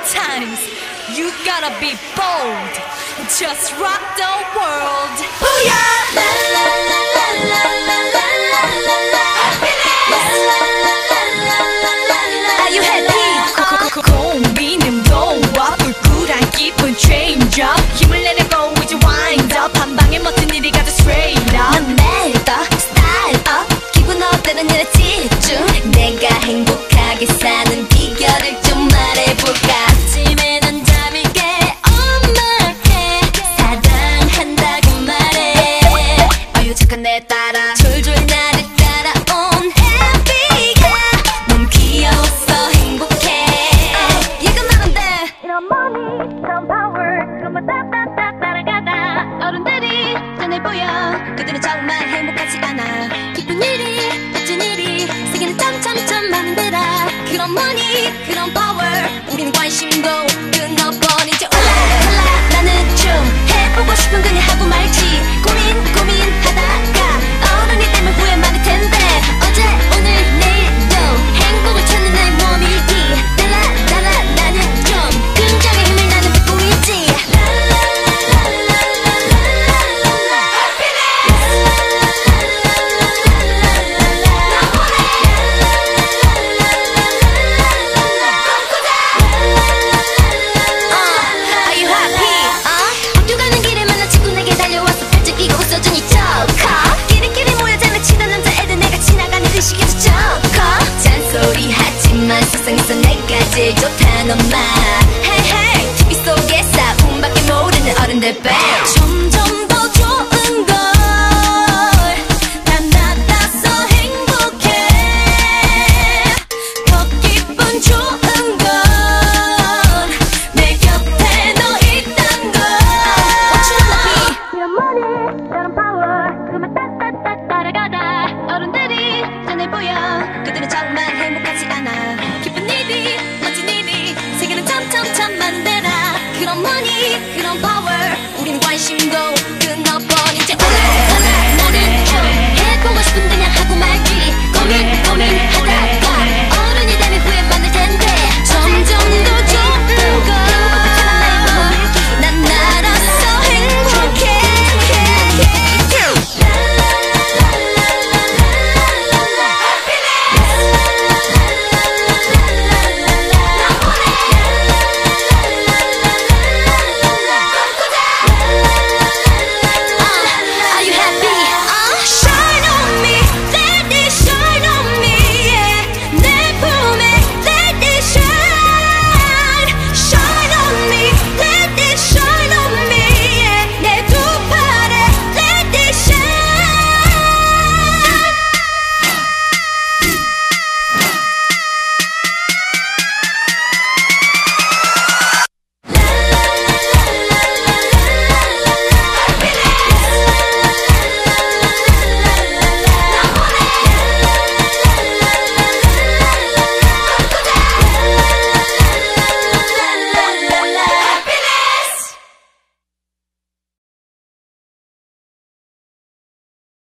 times. You gotta be bold. Just rock the world. Booyah! La la la la la la la la la la. La la la la la la la la. Are you happy? 고민은 너와 불굴한 기분 change up. 힘을 내려고 이제 wind up. 한 방에 멋진 일이 가져 straight up. 넌 매다 style up. 기분 어때는 일에 집중. 내가 행복하게 사는 비결을 좀 말해볼까. 이런 power, 거 따따따 따라가다. 어른들이 눈에 보여. 그들은 정말 행복하지 않아. 기쁜 일이, 멋진 일이, 세계는 점점점 많은 데라. 그런 money, 그런 power, 우리는 관심도 좋고 끼리끼리 모여 장난치던 남자애들 내가 지나가는 계속 좋고 잔소리 하지만 세상에서 내가 제일 말 Hey hey. TV 속에 싸움밖에 모르는 어른들 배